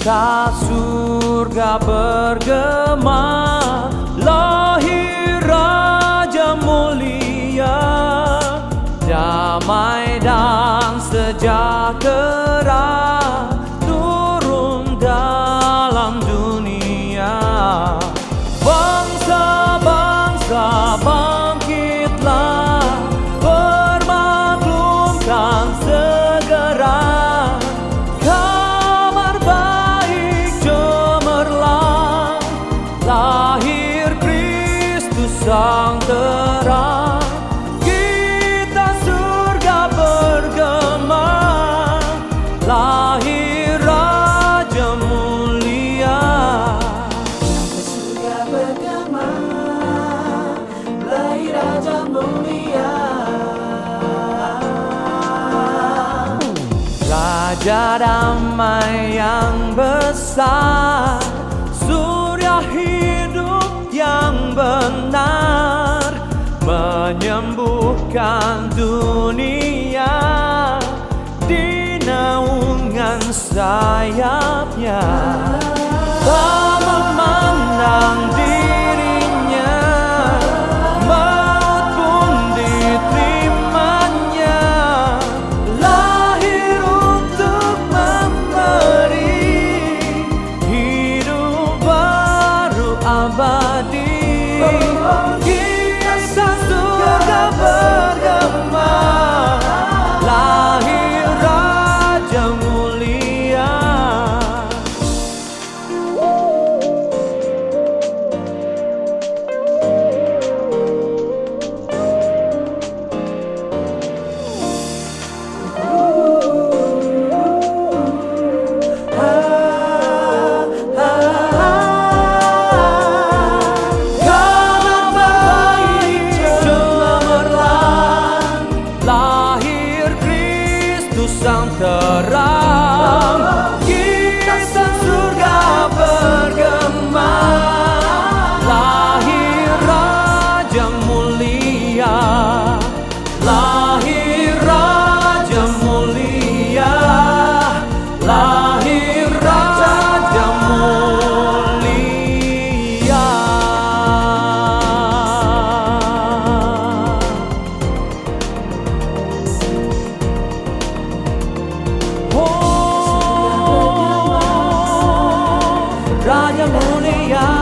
Cinta surga bergema Lahir Raja mulia. Damai dan sejahtera Turun dalam damai yang besar Surya hidup yang benar Menyembuhkan dunia Di naungan sayapnya mulia Lahir Raja mulia Lahir Raja mulia. Oh, Raja mulia